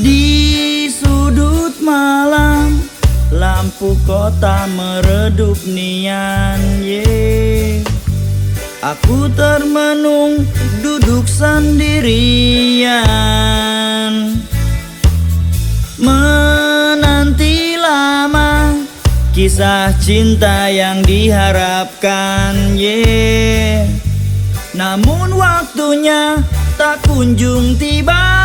Di sudut mata tak meredup nian ye Aku termenung duduk sendirian. Menanti lama kisah cinta yang diharapkan ye Namun waktunya tak kunjung tiba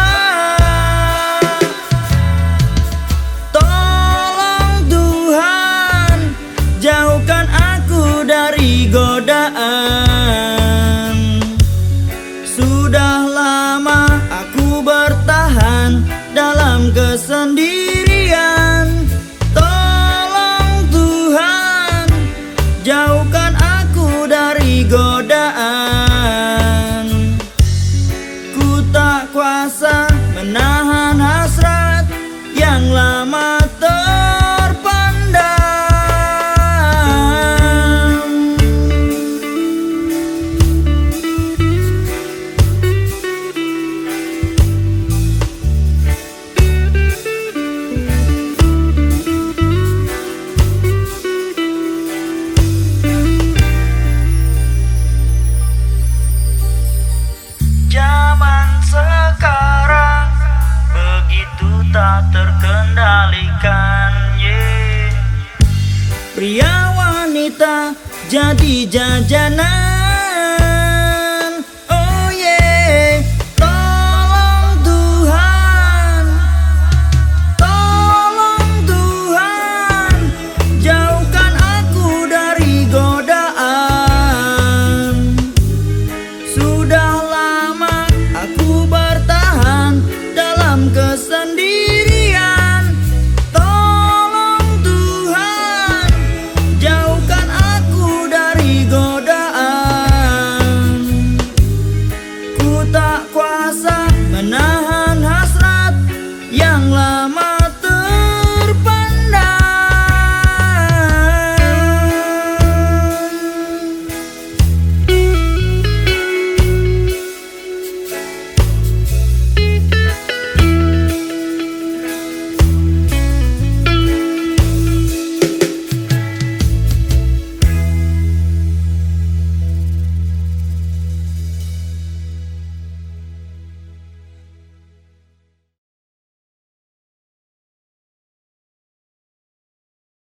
Pria wanita jadi jajanan